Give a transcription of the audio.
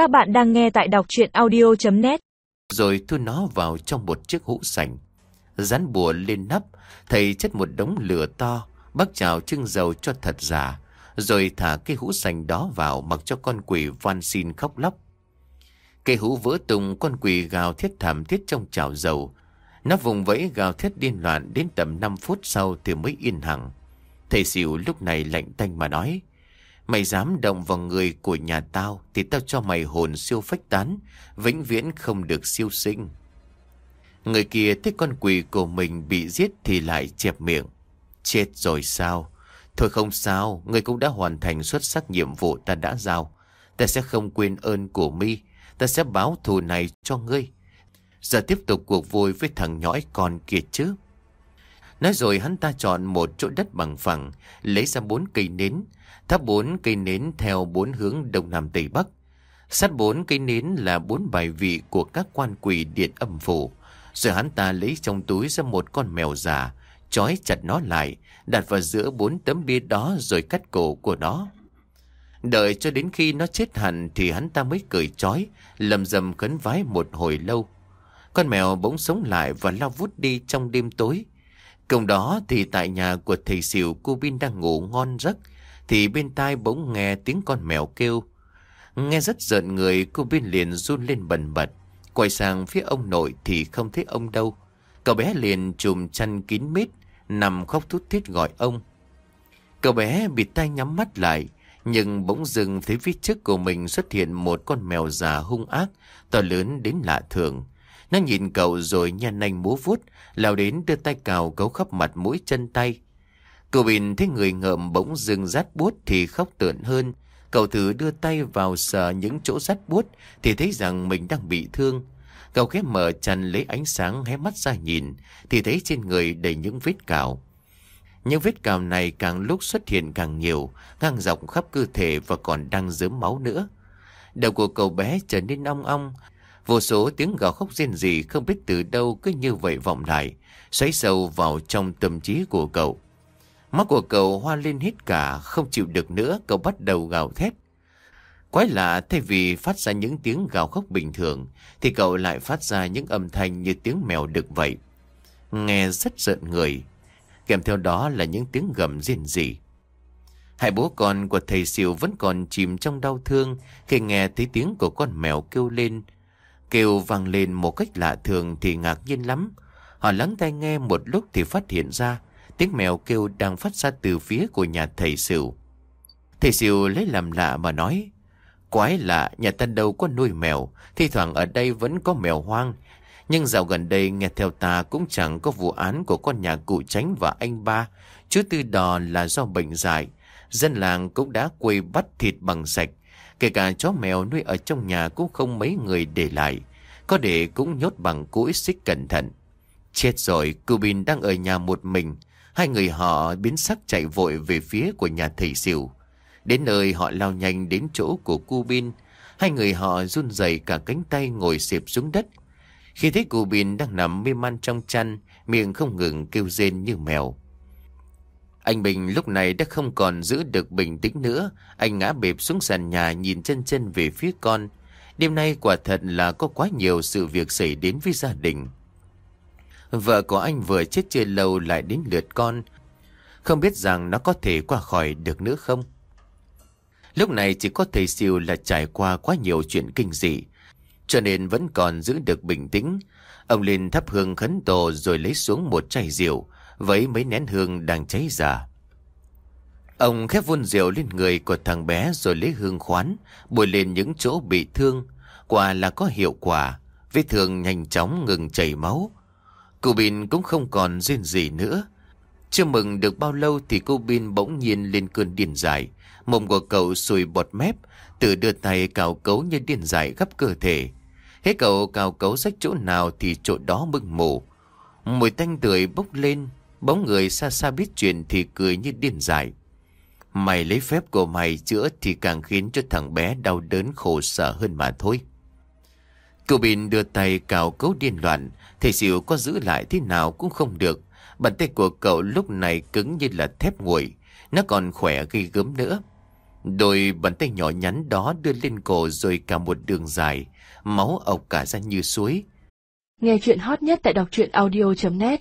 Các bạn đang nghe tại đọc chuyện audio.net Rồi thu nó vào trong một chiếc hũ sành. Dán bùa lên nắp, thầy chất một đống lửa to, bác chào trưng dầu cho thật giả. Rồi thả cái hũ sành đó vào mặc cho con quỷ van xin khóc lóc. Cây hũ vỡ tung con quỷ gào thiết thảm thiết trong chảo dầu. Nó vùng vẫy gào thiết điên loạn đến tầm 5 phút sau thì mới yên hẳn. Thầy xỉu lúc này lạnh tanh mà nói. Mày dám động vào người của nhà tao thì tao cho mày hồn siêu phách tán, vĩnh viễn không được siêu sinh. Người kia thấy con quỷ của mình bị giết thì lại chẹp miệng. Chết rồi sao? Thôi không sao, người cũng đã hoàn thành xuất sắc nhiệm vụ ta đã giao. Ta sẽ không quên ơn của mi ta sẽ báo thù này cho ngươi. Giờ tiếp tục cuộc vui với thằng nhõi con kia chứ. Nói rồi hắn ta chọn một chỗ đất bằng phẳng, lấy ra bốn cây nến, thắp bốn cây nến theo bốn hướng đông nam tây bắc. Sát bốn cây nến là bốn bài vị của các quan quỷ điện âm phủ. Rồi hắn ta lấy trong túi ra một con mèo già, trói chặt nó lại, đặt vào giữa bốn tấm bia đó rồi cắt cổ của nó. Đợi cho đến khi nó chết hẳn thì hắn ta mới cởi trói, lầm rầm khấn vái một hồi lâu. Con mèo bỗng sống lại và lao vút đi trong đêm tối. Cùng đó thì tại nhà của thầy xỉu cô Bin đang ngủ ngon giấc, thì bên tai bỗng nghe tiếng con mèo kêu. Nghe rất giận người, cô Bin liền run lên bần bật. Quay sang phía ông nội thì không thấy ông đâu. Cậu bé liền chùm chăn kín mít, nằm khóc thút thít gọi ông. Cậu bé bị tay nhắm mắt lại, nhưng bỗng dưng thấy phía trước của mình xuất hiện một con mèo già hung ác, to lớn đến lạ thường. Nó nhìn cậu rồi nhanh nanh múa vuốt, lao đến đưa tay cào cấu khắp mặt mũi chân tay. Cậu Bình thấy người ngợm bỗng dưng rát bút thì khóc tợn hơn. Cậu thử đưa tay vào sờ những chỗ rát bút thì thấy rằng mình đang bị thương. Cậu khép mở chăn lấy ánh sáng hé mắt ra nhìn thì thấy trên người đầy những vết cào. Những vết cào này càng lúc xuất hiện càng nhiều, ngang dọc khắp cơ thể và còn đang dớm máu nữa. Đầu của cậu bé trở nên ong ong, vô số tiếng gào khóc rên rỉ không biết từ đâu cứ như vậy vọng lại, xoáy sâu vào trong tâm trí của cậu. Mắt của cậu hoa lên hết cả, không chịu được nữa, cậu bắt đầu gào thét. Quái lạ, thay vì phát ra những tiếng gào khóc bình thường, thì cậu lại phát ra những âm thanh như tiếng mèo đực vậy. Nghe rất giận người, kèm theo đó là những tiếng gầm riêng rỉ. Hai bố con của thầy Siêu vẫn còn chìm trong đau thương khi nghe thấy tiếng của con mèo kêu lên. Kêu vang lên một cách lạ thường thì ngạc nhiên lắm. Họ lắng tai nghe một lúc thì phát hiện ra tiếng mèo kêu đang phát ra từ phía của nhà thầy Sửu. Thầy Sửu lấy làm lạ mà nói. Quái lạ, nhà ta đâu có nuôi mèo, thi thoảng ở đây vẫn có mèo hoang, nhưng dạo gần đây nghe theo ta cũng chẳng có vụ án của con nhà cụ tránh và anh ba. chứ Tư Đò là do bệnh dại. Dân làng cũng đã quây bắt thịt bằng sạch. Kể cả chó mèo nuôi ở trong nhà cũng không mấy người để lại. Có để cũng nhốt bằng cũi xích cẩn thận. Chết rồi, Cubin đang ở nhà một mình. Hai người họ biến sắc chạy vội về phía của nhà thầy xỉu. Đến nơi họ lao nhanh đến chỗ của Cubin. Hai người họ run rẩy cả cánh tay ngồi xịp xuống đất. Khi thấy Cubin đang nằm mê man trong chăn, miệng không ngừng kêu rên như mèo. Anh Bình lúc này đã không còn giữ được bình tĩnh nữa. Anh ngã bẹp xuống sàn nhà nhìn chân chân về phía con. Đêm nay quả thật là có quá nhiều sự việc xảy đến với gia đình. Vợ của anh vừa chết chưa lâu lại đến lượt con. Không biết rằng nó có thể qua khỏi được nữa không? Lúc này chỉ có thầy siêu là trải qua quá nhiều chuyện kinh dị, cho nên vẫn còn giữ được bình tĩnh. Ông lên thắp hương khấn tổ rồi lấy xuống một chai rượu với mấy nén hương đang cháy già. Ông khép vun rượu lên người của thằng bé rồi lấy hương khoán, bôi lên những chỗ bị thương. Quả là có hiệu quả, vết thương nhanh chóng ngừng chảy máu. Cô Bin cũng không còn duyên gì nữa. Chưa mừng được bao lâu thì cô Bin bỗng nhiên lên cơn điên dại. Mồm của cậu sùi bọt mép, tự đưa tay cào cấu như điên dại gấp cơ thể. Hết cậu cào cấu rách chỗ nào thì chỗ đó bưng mù. Mùi tanh tưởi bốc lên, bóng người xa xa biết chuyện thì cười như điên dại. Mày lấy phép của mày chữa thì càng khiến cho thằng bé đau đớn khổ sở hơn mà thôi. Cậu Bình đưa tay cào cấu điên loạn, thầy xỉu có giữ lại thế nào cũng không được. Bàn tay của cậu lúc này cứng như là thép nguội, nó còn khỏe ghi gớm nữa. Đôi bàn tay nhỏ nhắn đó đưa lên cổ rồi cả một đường dài, máu ọc cả ra như suối. Nghe chuyện hot nhất tại đọc truyện audio.net